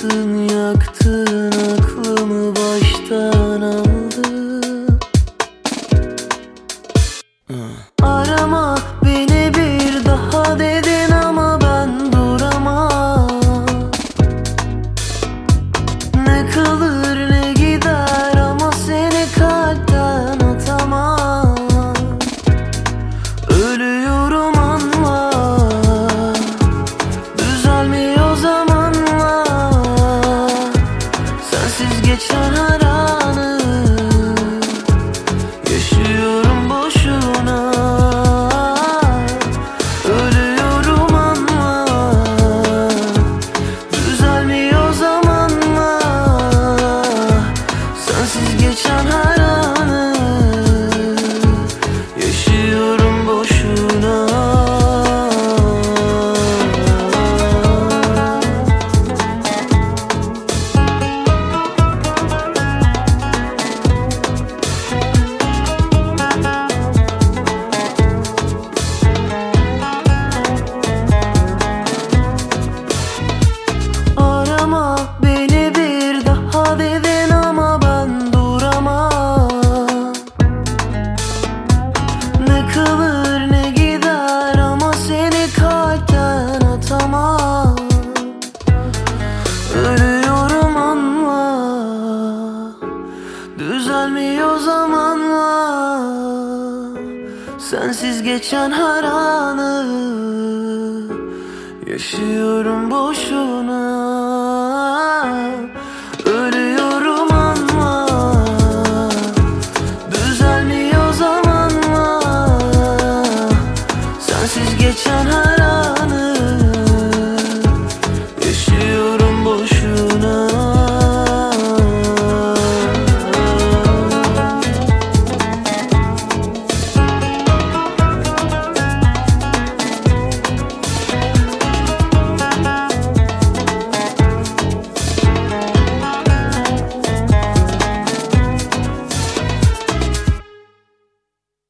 つに Sensiz geçen her anı Yaşıyorum boşuna. Ölüyorum ama Düzelmiyor zamanla. Sensiz geçen her anı Yaşıyorum boşuna.